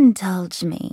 indulge me?